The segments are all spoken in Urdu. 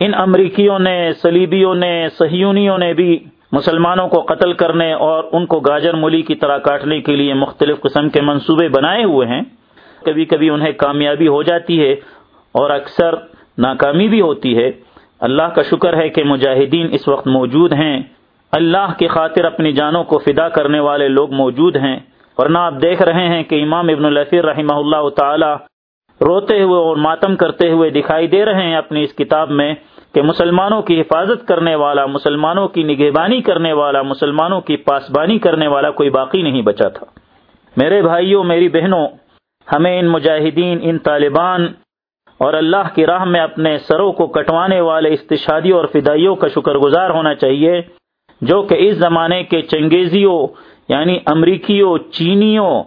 ان امریکیوں نے سلیبیوں نے سہیونیوں نے بھی مسلمانوں کو قتل کرنے اور ان کو گاجر مولی کی طرح کاٹنے کے لیے مختلف قسم کے منصوبے بنائے ہوئے ہیں۔ کبھی کبھی انہیں کامیابی ہو جاتی ہے اور اکثر ناکامی بھی ہوتی ہے۔ اللہ کا شکر ہے کہ مجاہدین اس وقت موجود ہیں۔ اللہ کی خاطر اپنی جانوں کو فدا کرنے والے لوگ موجود ہیں۔ ورنہ آپ دیکھ رہے ہیں کہ امام ابن الفیر رحمہ اللہ تعالی روتے ہوئے اور ماتم کرتے ہوئے دکھائی دے رہے ہیں اپنی اس کتاب میں کہ مسلمانوں کی حفاظت کرنے والا، مسلمانوں کی نگہبانی کرنے والا، مسلمانوں کی پاسبانی کرنے والا کوئی باقی نہیں بچا تھا۔ میرے بھائیوں، میری بہنوں، ہمیں ان مجاہدین، ان طالبان اور اللہ کی راہ میں اپنے سروں کو کٹوانے والے استشادی اور فدائیوں کا شکر گزار ہونا چاہیے، جو کہ اس زمانے کے چنگیزیوں یعنی امریکیوں، چینیوں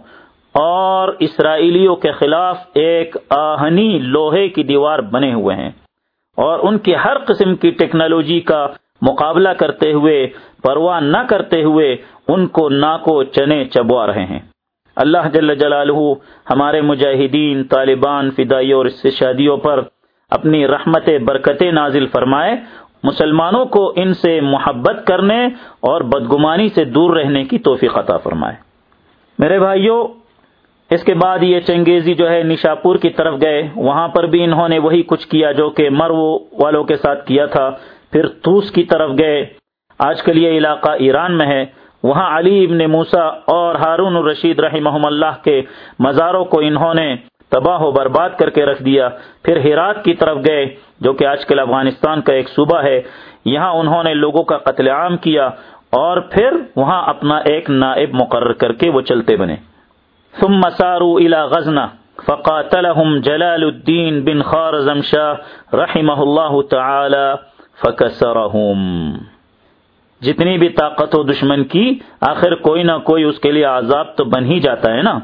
اور اسرائیلیوں کے خلاف ایک آہنی لوہے کی دیوار بنے ہوئے ہیں اور ان کی ہر قسم کی ٹیکنالوجی کا مقابلہ کرتے ہوئے، پرواہ نہ کرتے ہوئے ان کو ناکو چنے چبوا رہے ہیں۔ اللہ جل جلالہ ہمارے مجاہدین، طالبان فدائی اور شادیوں پر اپنی رحمت برکت نازل فرمائے، مسلمانوں کو ان سے محبت کرنے اور بدگمانی سے دور رہنے کی توفیق عطا فرمائے۔ میرے بھائیوں اس کے بعد یہ چنگیزی جو ہے نشاپور کی طرف گئے۔ وہاں پر بھی انہوں نے وہی کچھ کیا جو کہ مرو والوں کے ساتھ کیا تھا۔ پھر توس کی طرف گئے۔ آج کل یہ علاقہ ایران میں ہے۔ وہاں علی ابن موسا اور ہارون الرشید رحمہ اللہ کے مزاروں کو انہوں نے تباہ و برباد کر کے رکھ دیا۔ پھر ہرات کی طرف گئے، جو کہ آج کل افغانستان کا ایک صوبہ ہے۔ یہاں انہوں نے لوگوں کا قتل عام کیا اور پھر وہاں اپنا ایک نائب مقرر کر کے وہ چلتے بنے۔ ثم ساروا الى غزنة فقاتلهم جلال الدين بن خارزم شاہ رحمہ اللہ تعالی فکسرهم جتنی بھی طاقت ہو دشمن کی، آخر کوئی نہ کوئی اس کے لیے عذاب تو بن ہی جاتا ہے نا؟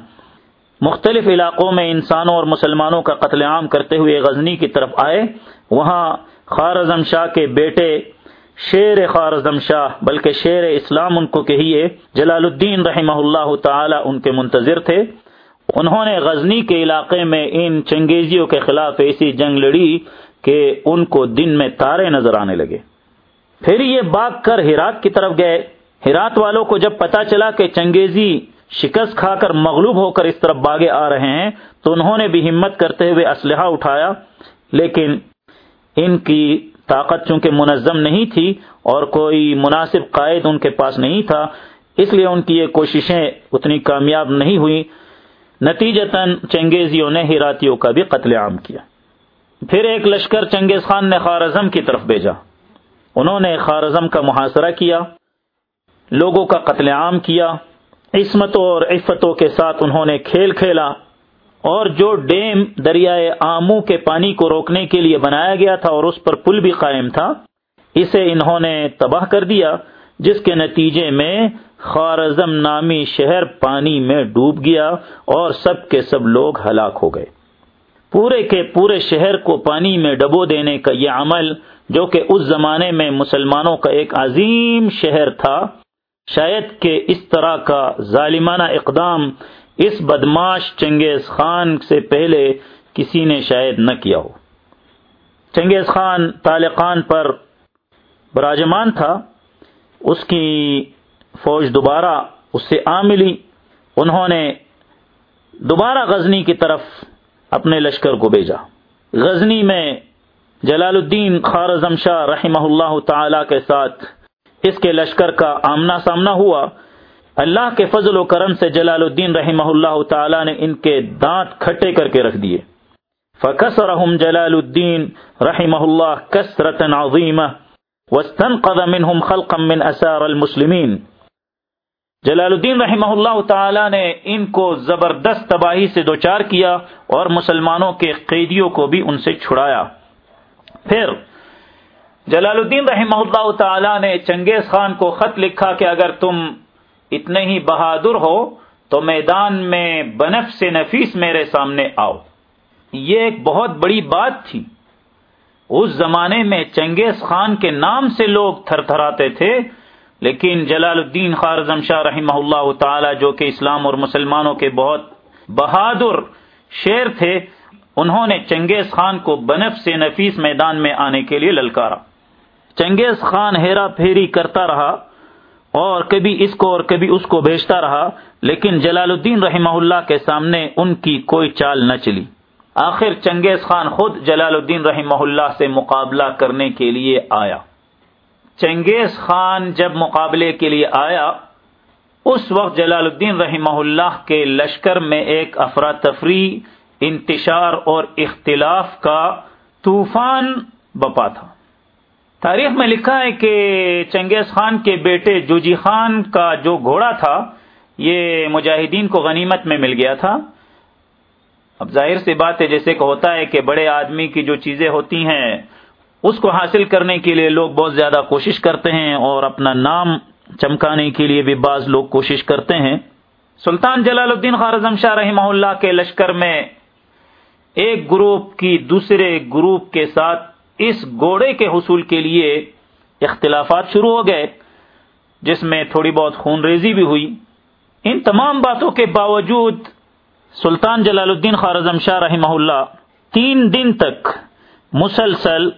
مختلف علاقوں میں انسانوں اور مسلمانوں کا قتل عام کرتے ہوئے غزنی کی طرف آئے، وہاں خارزم شاہ کے بیٹے شیر خارزم شاہ بلکہ شیر اسلام ان کو کہیے، جلال الدین رحمہ اللہ تعالی ان کے منتظر تھے۔ انہوں نے غزنی کے علاقے میں ان چنگیزیوں کے خلاف ایسی جنگ لڑی کہ ان کو دن میں تارے نظر آنے لگے۔ پھر یہ باغ کر ہرات کی طرف گئے۔ ہرات والوں کو جب پتا چلا کہ چنگیزی شکست کھا کر مغلوب ہو کر اس طرف باغے آ رہے ہیں، تو انہوں نے بھی ہمت کرتے ہوئے اسلحہ اٹھایا، لیکن ان کی طاقت چونکہ منظم نہیں تھی اور کوئی مناسب قائد ان کے پاس نہیں تھا، اس لیے ان کی یہ کوششیں اتنی کامیاب نہیں ہوئی نتیجتاً چنگیزیوں نے ہیراتیوں کا بھی قتل عام کیا۔ پھر ایک لشکر چنگیز خان نے خارزم کی طرف بھیجا۔ انہوں نے خارزم کا محاصرہ کیا، لوگوں کا قتل عام کیا۔ عصمتوں اور عفتوں کے ساتھ انہوں نے کھیل کھیلا۔ اور جو ڈیم دریائے آمو کے پانی کو روکنے کے لیے بنایا گیا تھا اور اس پر پل بھی قائم تھا، اسے انہوں نے تباہ کر دیا، جس کے نتیجے میں خارزم نامی شہر پانی میں ڈوب گیا اور سب کے سب لوگ ہلاک ہو گئے۔ پورے کے پورے شہر کو پانی میں ڈبو دینے کا یہ عمل، جو کہ اس زمانے میں مسلمانوں کا ایک عظیم شہر تھا، شاید کہ اس طرح کا ظالمانہ اقدام اس بدماش چنگیز خان سے پہلے کسی نے شاید نہ کیا ہو۔ چنگیز خان تالقان پر براجمان تھا، اس کی فوج دوبارہ اس سے آ ملی۔ انہوں نے دوبارہ غزنی کی طرف اپنے لشکر کو بھیجا۔ غزنی میں جلال الدین خارزم شاہ رحمہ اللہ تعالی کے ساتھ اس کے لشکر کا آمنا سامنا ہوا۔ اللہ کے فضل و کرم سے جلال الدین رحمہ اللہ تعالی نے ان کے دانت کھٹے کر کے رکھ دیے۔ فکسرہم جلال الدین رحمہ اللہ کسرت عظیمہ، واستنقذ منہم خلقا من اسار المسلمین۔ جلال الدین رحمہ اللہ تعالی نے ان کو زبردست تباہی سے دوچار کیا اور مسلمانوں کے قیدیوں کو بھی ان سے چھڑایا۔ پھر جلال الدین رحمہ اللہ تعالی نے چنگیز خان کو خط لکھا کہ اگر تم اتنے ہی بہادر ہو تو میدان میں بنف سے نفیس میرے سامنے آؤ۔ یہ ایک بہت بڑی بات تھی۔ اس زمانے میں چنگیز خان کے نام سے لوگ تھر تھراتے تھے، لیکن جلال الدین خارزم شاہ رحمہ اللہ تعالی جو کہ اسلام اور مسلمانوں کے بہت بہادر شیر تھے، انہوں نے چنگیز خان کو بنف سے نفیس میدان میں آنے کے لیے للکارا۔ چنگیز خان ہیرا پھیری کرتا رہا۔ اور کبھی اس کو اور کبھی اس کو بھیجتا رہا، لیکن جلال الدین رحمہ اللہ کے سامنے ان کی کوئی چال نہ چلی۔ آخر چنگیز خان خود جلال الدین رحمہ اللہ سے مقابلہ کرنے کے لیے آیا۔ چنگیز خان جب مقابلے کے لیے آیا، اس وقت جلال الدین رحمہ اللہ کے لشکر میں ایک افراتفری، انتشار اور اختلاف کا طوفان بپا تھا۔ تاریخ میں لکھا ہے کہ چنگیز خان کے بیٹے جوجی خان کا جو گھوڑا تھا، یہ مجاہدین کو غنیمت میں مل گیا تھا۔ اب ظاہر سی بات ہے، جیسے کہ ہوتا ہے کہ بڑے آدمی کی جو چیزیں ہوتی ہیں، اس کو حاصل کرنے کے لیے لوگ بہت زیادہ کوشش کرتے ہیں اور اپنا نام چمکانے کے لیے بھی بعض لوگ کوشش کرتے ہیں۔ سلطان جلال الدین خارزم شاہ رحمہ اللہ کے لشکر میں ایک گروپ کی دوسرے گروپ کے ساتھ اس گوڑے کے حصول کے لیے اختلافات شروع ہو گئے، جس میں تھوڑی بہت خون ریزی بھی ہوئی۔ ان تمام باتوں کے باوجود سلطان جلال الدین خارزم شاہ رحمہ اللہ تین دن تک مسلسل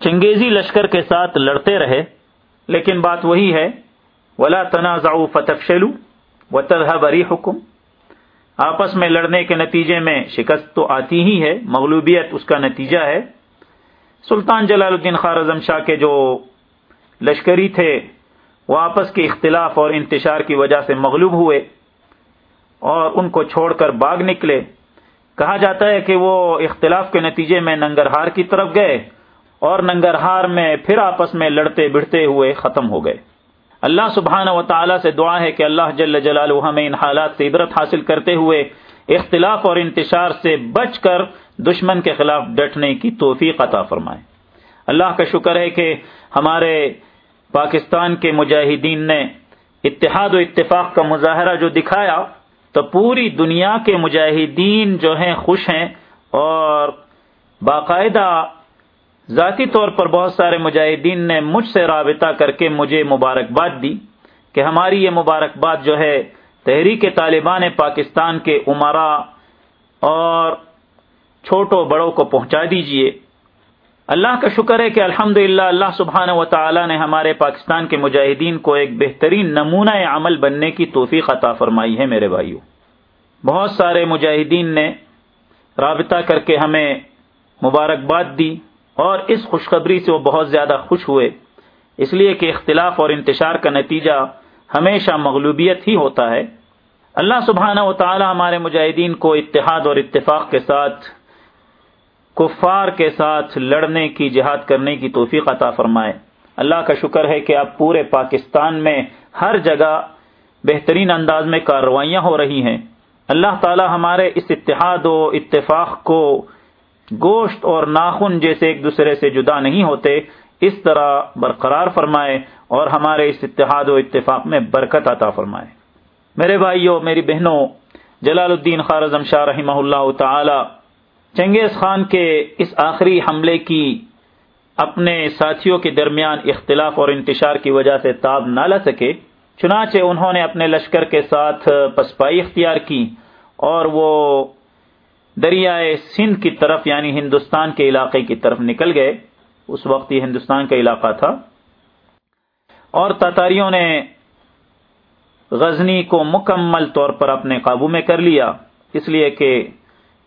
چنگیزی لشکر کے ساتھ لڑتے رہے۔ لیکن بات وہی ہے، ولا تنازع فتفشلو و بری حکم آپس میں لڑنے کے نتیجے میں شکست تو آتی ہی ہے، مغلوبیت اس کا نتیجہ ہے۔ سلطان جلال الدین خارزم شاہ کے جو لشکری تھے وہ آپس کے اختلاف اور انتشار کی وجہ سے مغلوب ہوئے اور ان کو چھوڑ کر باغ نکلے۔ کہا جاتا ہے کہ وہ اختلاف کے نتیجے میں ننگرہار کی طرف گئے اور ننگرہار میں پھر آپس میں لڑتے بڑھتے ہوئے ختم ہو گئے۔ اللہ سبحانہ و تعالیٰ سے دعا ہے کہ اللہ جل جلال ہمیں ان حالات سے عبرت حاصل کرتے ہوئے اختلاف اور انتشار سے بچ کر دشمن کے خلاف ڈٹنے کی توفیق عطا فرمائے۔ اللہ کا شکر ہے کہ ہمارے پاکستان کے مجاہدین نے اتحاد و اتفاق کا مظاہرہ جو دکھایا تو پوری دنیا کے مجاہدین جو ہیں خوش ہیں اور باقاعدہ ذاتی طور پر بہت سارے مجاہدین نے مجھ سے رابطہ کر کے مجھے مبارکباد دی کہ ہماری یہ مبارکباد جو ہے تحریک طالبان پاکستان کے عمرا اور چھوٹوں بڑوں کو پہنچا دیجیے۔ اللہ کا شکر ہے کہ الحمد اللہ سبحانہ و تعالی نے ہمارے پاکستان کے مجاہدین کو ایک بہترین نمونہ عمل بننے کی توفیق عطا فرمائی ہے میرے بھائیوں بہت سارے مجاہدین نے رابطہ کر کے ہمیں مبارکباد دی اور اس خوشخبری سے وہ بہت زیادہ خوش ہوئے۔ اس لیے کہ اختلاف اور انتشار کا نتیجہ ہمیشہ مغلوبیت ہی ہوتا ہے۔ اللہ سبحانہ و تعالی ہمارے مجاہدین کو اتحاد اور اتفاق کے ساتھ، کفار کے ساتھ لڑنے کی، جہاد کرنے کی توفیق عطا فرمائے۔ اللہ کا شکر ہے کہ اب پورے پاکستان میں ہر جگہ بہترین انداز میں کارروائیاں ہو رہی ہیں۔ اللہ تعالی ہمارے اس اتحاد و اتفاق کو گوشت اور ناخن جیسے ایک دوسرے سے جدا نہیں ہوتے، اس طرح برقرار فرمائے اور ہمارے اس اتحاد و اتفاق میں برکت عطا فرمائے۔ میرے بھائیوں میری بہنوں، جلال الدین خارزم شاہ رحمہ اللہ تعالی، چنگیز خان کے اس آخری حملے کی اپنے ساتھیوں کے درمیان اختلاف اور انتشار کی وجہ سے تاب نہ لا سکے، چنانچہ انہوں نے اپنے لشکر کے ساتھ پسپائی اختیار کی اور وہ دریائے سندھ کی طرف یعنی ہندوستان کے علاقے کی طرف نکل گئے۔ اس وقت یہ ہندوستان کا علاقہ تھا۔ اور تاتاریوں نے غزنی کو مکمل طور پر اپنے قابو میں کر لیا۔ اس لیے کہ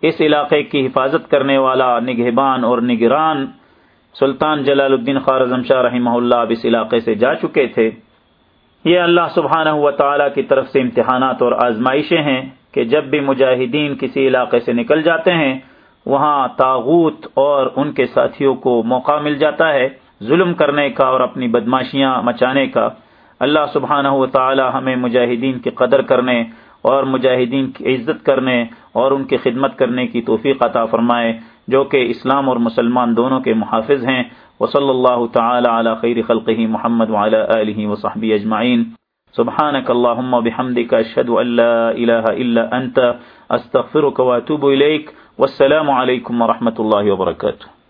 اس علاقے کی حفاظت کرنے والا نگہبان اور نگران سلطان جلال الدین خارزم شاہ رحمہ اللہ اب اس علاقے سے جا چکے تھے۔ یہ اللہ سبحانہ و تعالی کی طرف سے امتحانات اور آزمائشیں ہیں کہ جب بھی مجاہدین کسی علاقے سے نکل جاتے ہیں، وہاں تاغوت اور ان کے ساتھیوں کو موقع مل جاتا ہے۔ ظلم کرنے کا اور اپنی بدماشیاں مچانے کا۔ اللہ سبحانہ و تعالی ہمیں مجاہدین کی قدر کرنے اور مجاہدین کی عزت کرنے اور ان کی خدمت کرنے کی توفیق عطا فرمائے، جو کہ اسلام اور مسلمان دونوں کے محافظ ہیں۔ وصلی اللہ تعالی علی خیر خلقہ محمد وعلی آلہ وصحبہ اجمعین۔ سبحانك اللهم بحمدك اشهد ان لا اله الا انت استغفرك واتوب اليك والسلام عليكم ورحمه الله وبركاته